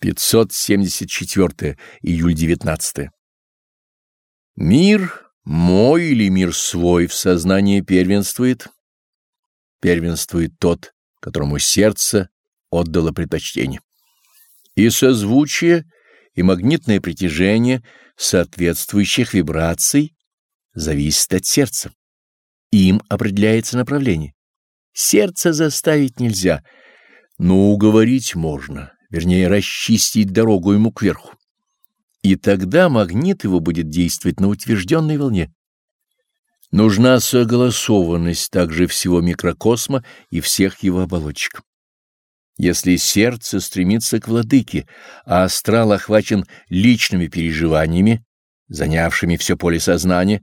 574 июль 19 Мир мой или мир свой в сознании первенствует? Первенствует тот, которому сердце отдало предпочтение. И созвучие, и магнитное притяжение соответствующих вибраций зависит от сердца. Им определяется направление. Сердце заставить нельзя, но уговорить можно, вернее, расчистить дорогу ему кверху. И тогда магнит его будет действовать на утвержденной волне. Нужна согласованность также всего микрокосма и всех его оболочек. Если сердце стремится к владыке, а астрал охвачен личными переживаниями, занявшими все поле сознания,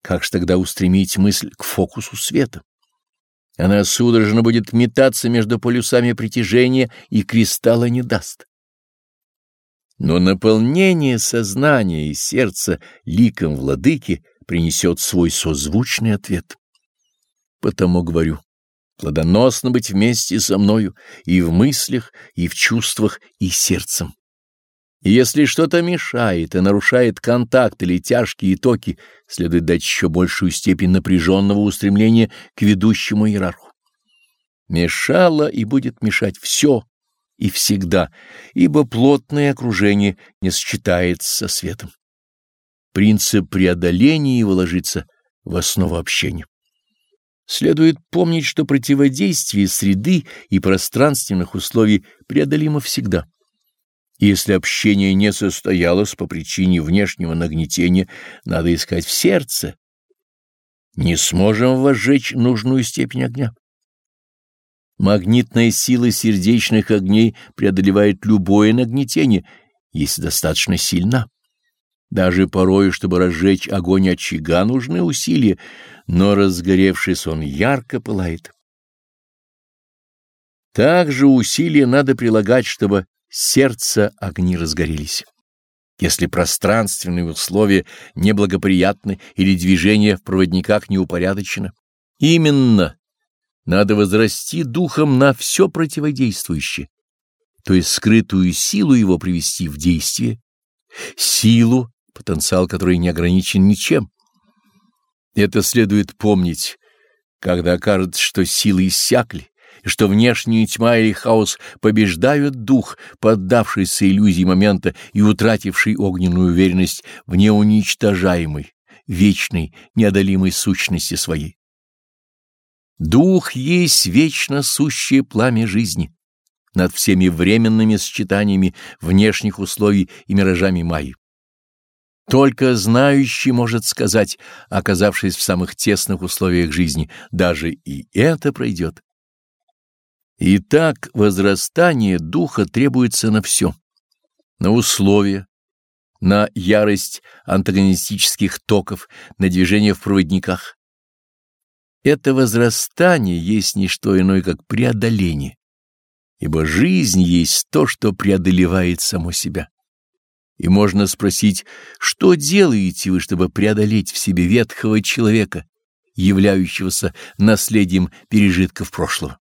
как же тогда устремить мысль к фокусу света? Она судорожно будет метаться между полюсами притяжения и кристалла не даст. Но наполнение сознания и сердца ликом владыки принесет свой созвучный ответ. Потому говорю, плодоносно быть вместе со мною и в мыслях, и в чувствах, и сердцем. Если что-то мешает и нарушает контакт или тяжкие токи, следует дать еще большую степень напряженного устремления к ведущему иерарху. Мешало и будет мешать все и всегда, ибо плотное окружение не сочетается со светом. Принцип преодоления его ложится в основу общения. Следует помнить, что противодействие среды и пространственных условий преодолимо всегда. Если общение не состоялось по причине внешнего нагнетения, надо искать в сердце. Не сможем возжечь нужную степень огня. Магнитная сила сердечных огней преодолевает любое нагнетение, если достаточно сильна. Даже порою, чтобы разжечь огонь очага, нужны усилия, но разгоревшись он ярко пылает. Также усилия надо прилагать, чтобы сердце огни разгорелись. Если пространственные условия неблагоприятны или движение в проводниках неупорядочено, именно надо возрасти духом на все противодействующее, то есть скрытую силу его привести в действие, силу, потенциал который не ограничен ничем. Это следует помнить, когда окажется, что силы иссякли, и что внешняя тьма или хаос побеждают дух, поддавшийся иллюзии момента и утративший огненную уверенность в неуничтожаемой, вечной, неодолимой сущности своей. Дух есть вечно сущее пламя жизни над всеми временными сочетаниями внешних условий и миражами Майи. Только знающий может сказать, оказавшись в самых тесных условиях жизни, даже и это пройдет. Итак, возрастание духа требуется на все, на условия, на ярость антагонистических токов, на движение в проводниках, это возрастание есть не что иное, как преодоление, ибо жизнь есть то, что преодолевает само себя. И можно спросить, что делаете вы, чтобы преодолеть в себе ветхого человека, являющегося наследием пережитков прошлого?